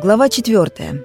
Глава четвертая.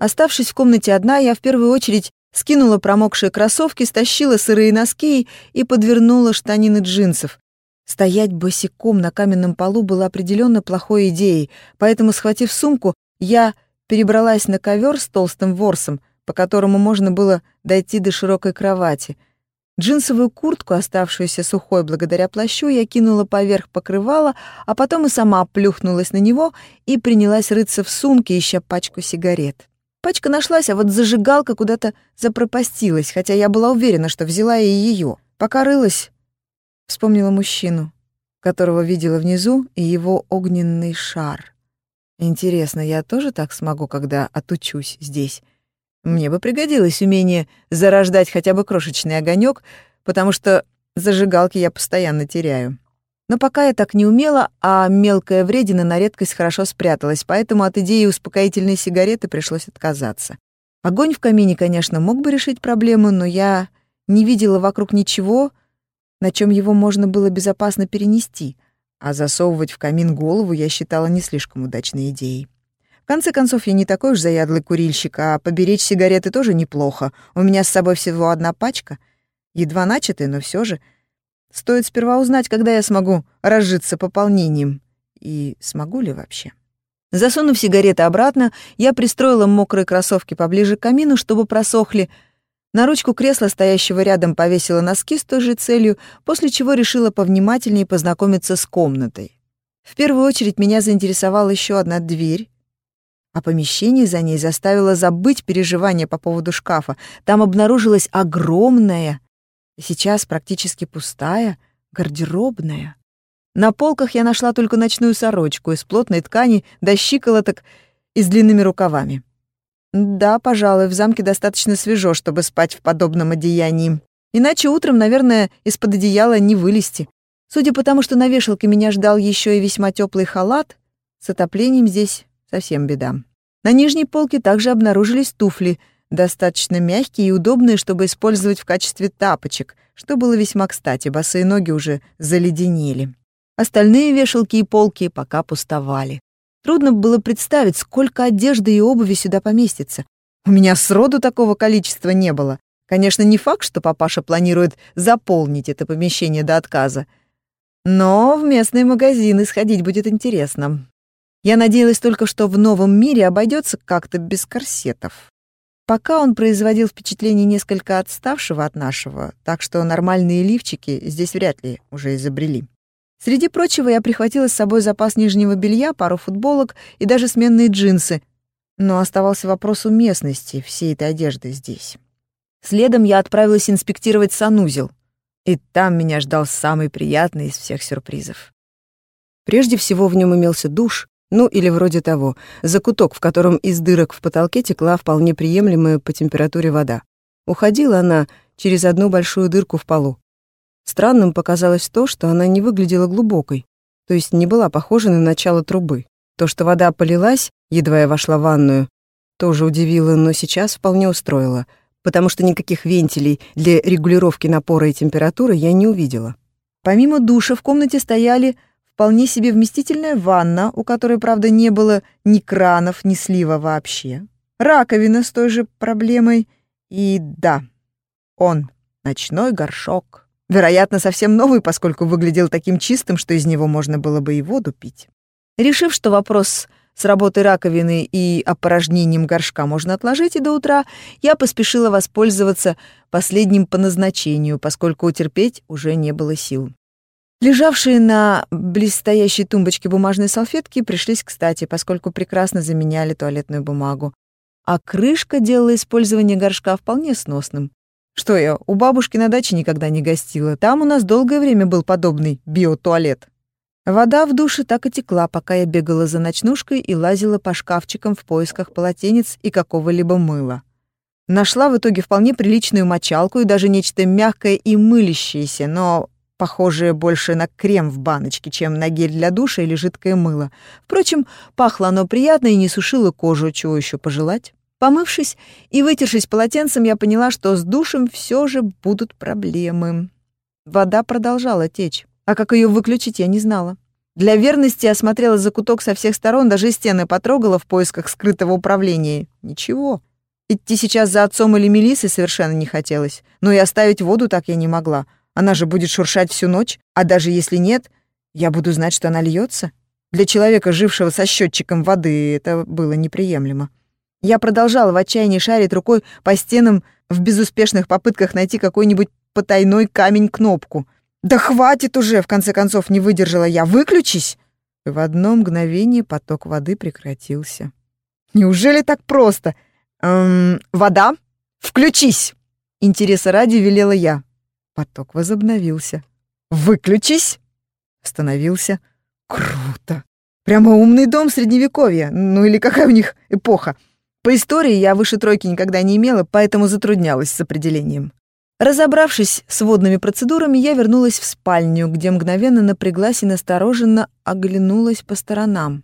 Оставшись в комнате одна, я в первую очередь скинула промокшие кроссовки, стащила сырые носки и подвернула штанины джинсов. Стоять босиком на каменном полу было определенно плохой идеей, поэтому, схватив сумку, я перебралась на ковер с толстым ворсом, по которому можно было дойти до широкой кровати — Джинсовую куртку, оставшуюся сухой благодаря плащу, я кинула поверх покрывала, а потом и сама плюхнулась на него и принялась рыться в сумке, ища пачку сигарет. Пачка нашлась, а вот зажигалка куда-то запропастилась, хотя я была уверена, что взяла и ее. Пока рылась, вспомнила мужчину, которого видела внизу, и его огненный шар. Интересно, я тоже так смогу, когда отучусь здесь? Мне бы пригодилось умение зарождать хотя бы крошечный огонек, потому что зажигалки я постоянно теряю. Но пока я так не умела, а мелкая вредина на редкость хорошо спряталась, поэтому от идеи успокоительной сигареты пришлось отказаться. Огонь в камине, конечно, мог бы решить проблему, но я не видела вокруг ничего, на чем его можно было безопасно перенести, а засовывать в камин голову я считала не слишком удачной идеей конце концов, я не такой уж заядлый курильщик, а поберечь сигареты тоже неплохо. У меня с собой всего одна пачка. Едва начатая, но все же. Стоит сперва узнать, когда я смогу разжиться пополнением. И смогу ли вообще? Засунув сигареты обратно, я пристроила мокрые кроссовки поближе к камину, чтобы просохли. На ручку кресла, стоящего рядом, повесила носки с той же целью, после чего решила повнимательнее познакомиться с комнатой. В первую очередь меня заинтересовала еще одна дверь, а помещение за ней заставило забыть переживания по поводу шкафа. Там обнаружилась огромная, сейчас практически пустая, гардеробная. На полках я нашла только ночную сорочку из плотной ткани до щиколоток и с длинными рукавами. Да, пожалуй, в замке достаточно свежо, чтобы спать в подобном одеянии. Иначе утром, наверное, из-под одеяла не вылезти. Судя по тому, что на вешалке меня ждал еще и весьма теплый халат, с отоплением здесь Совсем беда. На нижней полке также обнаружились туфли, достаточно мягкие и удобные, чтобы использовать в качестве тапочек, что было весьма кстати, босые ноги уже заледенели. Остальные вешалки и полки пока пустовали. Трудно было представить, сколько одежды и обуви сюда поместится. У меня сроду такого количества не было. Конечно, не факт, что папаша планирует заполнить это помещение до отказа. Но в местные магазины сходить будет интересно. Я надеялась только, что в новом мире обойдется как-то без корсетов. Пока он производил впечатление несколько отставшего от нашего, так что нормальные лифчики здесь вряд ли уже изобрели. Среди прочего, я прихватила с собой запас нижнего белья, пару футболок и даже сменные джинсы, но оставался вопрос уместности всей этой одежды здесь. Следом я отправилась инспектировать санузел, и там меня ждал самый приятный из всех сюрпризов. Прежде всего в нем имелся душ, ну, или вроде того. Закуток, в котором из дырок в потолке текла вполне приемлемая по температуре вода. Уходила она через одну большую дырку в полу. Странным показалось то, что она не выглядела глубокой, то есть не была похожа на начало трубы. То, что вода полилась, едва я вошла в ванную, тоже удивило, но сейчас вполне устроило, потому что никаких вентилей для регулировки напора и температуры я не увидела. Помимо душа в комнате стояли вполне себе вместительная ванна, у которой, правда, не было ни кранов, ни слива вообще. Раковина с той же проблемой. И да, он, ночной горшок. Вероятно, совсем новый, поскольку выглядел таким чистым, что из него можно было бы и воду пить. Решив, что вопрос с работой раковины и опорожнением горшка можно отложить и до утра, я поспешила воспользоваться последним по назначению, поскольку утерпеть уже не было сил. Лежавшие на близстоящей тумбочке бумажные салфетки пришлись кстати, поскольку прекрасно заменяли туалетную бумагу. А крышка делала использование горшка вполне сносным. Что я, у бабушки на даче никогда не гостила. Там у нас долгое время был подобный биотуалет. Вода в душе так и текла, пока я бегала за ночнушкой и лазила по шкафчикам в поисках полотенец и какого-либо мыла. Нашла в итоге вполне приличную мочалку и даже нечто мягкое и мылящееся, но похожее больше на крем в баночке, чем на гель для душа или жидкое мыло. Впрочем, пахло оно приятно и не сушило кожу, чего еще пожелать. Помывшись и вытершись полотенцем, я поняла, что с душем все же будут проблемы. Вода продолжала течь, а как ее выключить, я не знала. Для верности осмотрела закуток со всех сторон, даже стены потрогала в поисках скрытого управления. Ничего. Идти сейчас за отцом или Мелиссой совершенно не хотелось. Но и оставить воду так я не могла. Она же будет шуршать всю ночь, а даже если нет, я буду знать, что она льется. Для человека, жившего со счетчиком воды, это было неприемлемо. Я продолжала в отчаянии шарить рукой по стенам в безуспешных попытках найти какой-нибудь потайной камень-кнопку. «Да хватит уже!» — в конце концов не выдержала я. «Выключись!» И в одно мгновение поток воды прекратился. «Неужели так просто?» «Эм, вода, включись!» Интереса ради велела я. Поток возобновился. «Выключись!» Остановился. «Круто! Прямо умный дом средневековья. Ну или какая у них эпоха. По истории я выше тройки никогда не имела, поэтому затруднялась с определением. Разобравшись с водными процедурами, я вернулась в спальню, где мгновенно напряглась и настороженно оглянулась по сторонам.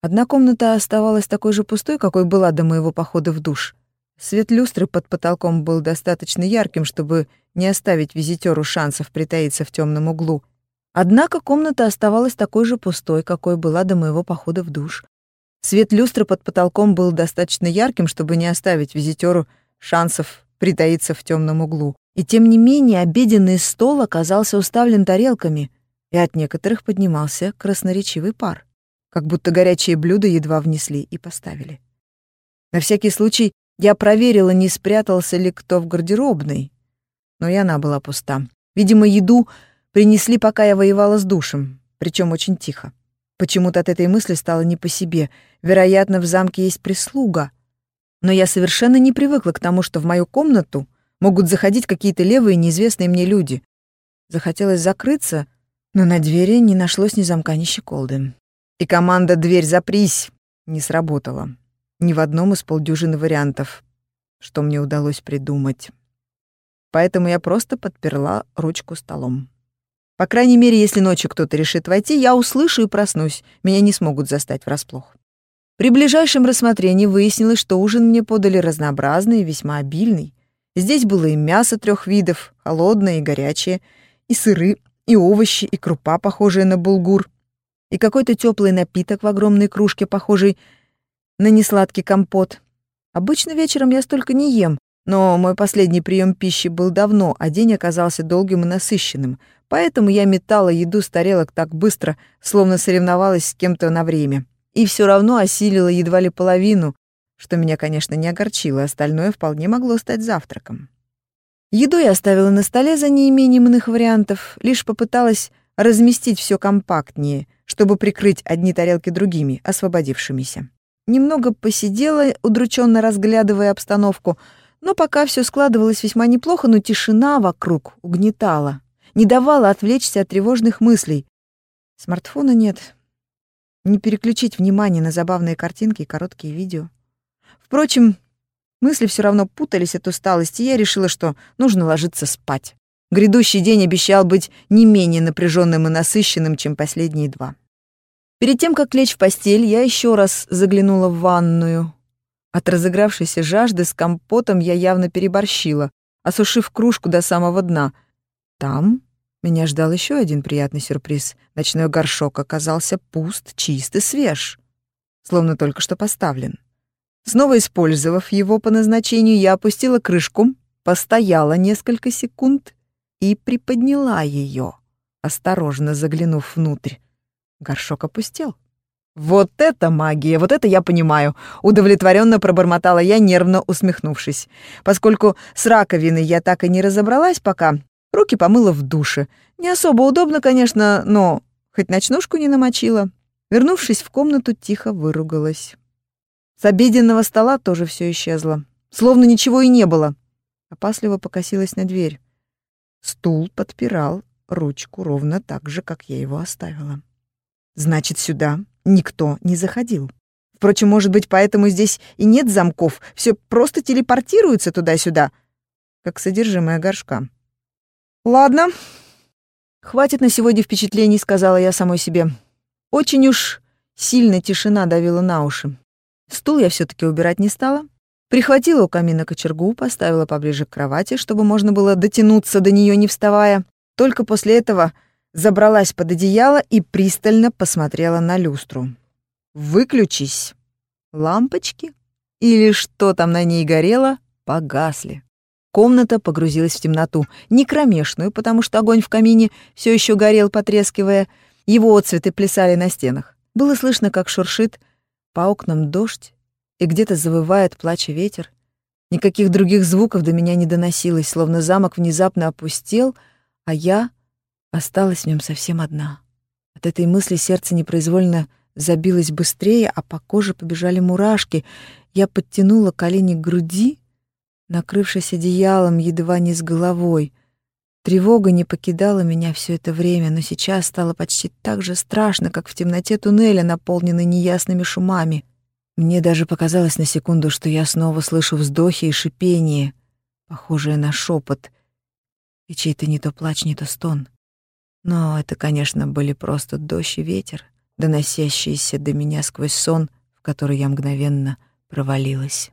Одна комната оставалась такой же пустой, какой была до моего похода в душ. Свет люстры под потолком был достаточно ярким, чтобы не оставить визитеру шансов притаиться в темном углу. Однако комната оставалась такой же пустой, какой была до моего похода в душ. Свет люстры под потолком был достаточно ярким, чтобы не оставить визитеру шансов притаиться в темном углу. И тем не менее обеденный стол оказался уставлен тарелками, и от некоторых поднимался красноречивый пар, как будто горячие блюда едва внесли и поставили. На всякий случай я проверила, не спрятался ли кто в гардеробной, но и она была пуста. Видимо, еду принесли, пока я воевала с душем, причем очень тихо. Почему-то от этой мысли стало не по себе. Вероятно, в замке есть прислуга. Но я совершенно не привыкла к тому, что в мою комнату могут заходить какие-то левые неизвестные мне люди. Захотелось закрыться, но на двери не нашлось ни замка, ни щеколды. И команда «Дверь, запрись!» не сработала ни в одном из полдюжины вариантов, что мне удалось придумать. Поэтому я просто подперла ручку столом. По крайней мере, если ночью кто-то решит войти, я услышу и проснусь. Меня не смогут застать врасплох. При ближайшем рассмотрении выяснилось, что ужин мне подали разнообразный и весьма обильный. Здесь было и мясо трех видов, холодное и горячее, и сыры, и овощи, и крупа, похожая на булгур, и какой-то теплый напиток в огромной кружке, похожий на несладкий компот. Обычно вечером я столько не ем, но мой последний прием пищи был давно, а день оказался долгим и насыщенным, поэтому я метала еду с тарелок так быстро, словно соревновалась с кем-то на время. И все равно осилила едва ли половину, что меня, конечно, не огорчило, остальное вполне могло стать завтраком. Еду я оставила на столе за неимением иных вариантов, лишь попыталась разместить все компактнее, чтобы прикрыть одни тарелки другими, освободившимися. Немного посидела, удрученно разглядывая обстановку, но пока все складывалось весьма неплохо, но тишина вокруг угнетала, не давала отвлечься от тревожных мыслей. Смартфона нет. Не переключить внимание на забавные картинки и короткие видео. Впрочем, мысли все равно путались от усталости, и я решила, что нужно ложиться спать. Грядущий день обещал быть не менее напряженным и насыщенным, чем последние два. Перед тем, как лечь в постель, я еще раз заглянула в ванную. От разыгравшейся жажды с компотом я явно переборщила, осушив кружку до самого дна. Там меня ждал еще один приятный сюрприз. Ночной горшок оказался пуст, чист и свеж, словно только что поставлен. Снова использовав его по назначению, я опустила крышку, постояла несколько секунд и приподняла ее, осторожно заглянув внутрь. Горшок опустел. «Вот это магия! Вот это я понимаю!» Удовлетворенно пробормотала я, нервно усмехнувшись. Поскольку с раковиной я так и не разобралась пока, руки помыла в душе. Не особо удобно, конечно, но хоть ночнушку не намочила. Вернувшись в комнату, тихо выругалась. С обеденного стола тоже все исчезло. Словно ничего и не было. Опасливо покосилась на дверь. Стул подпирал ручку ровно так же, как я его оставила. Значит, сюда никто не заходил. Впрочем, может быть, поэтому здесь и нет замков, все просто телепортируется туда-сюда, как содержимое горшка. Ладно, хватит на сегодня впечатлений, сказала я самой себе. Очень уж сильно тишина давила на уши. Стул я все таки убирать не стала. Прихватила у камина кочергу, поставила поближе к кровати, чтобы можно было дотянуться до нее, не вставая. Только после этого забралась под одеяло и пристально посмотрела на люстру. «Выключись!» Лампочки или что там на ней горело, погасли. Комната погрузилась в темноту, не кромешную, потому что огонь в камине все еще горел, потрескивая. Его отцветы плясали на стенах. Было слышно, как шуршит по окнам дождь, и где-то завывает, плача ветер. Никаких других звуков до меня не доносилось, словно замок внезапно опустел, а я осталась в нем совсем одна. От этой мысли сердце непроизвольно забилось быстрее, а по коже побежали мурашки. Я подтянула колени к груди, накрывшись одеялом едва не с головой. Тревога не покидала меня все это время, но сейчас стало почти так же страшно, как в темноте туннеля, наполненной неясными шумами. Мне даже показалось на секунду, что я снова слышу вздохи и шипение, похожее на шепот, и чей-то не то плач, не то стон. Но это, конечно, были просто дождь и ветер, доносящиеся до меня сквозь сон, в который я мгновенно провалилась.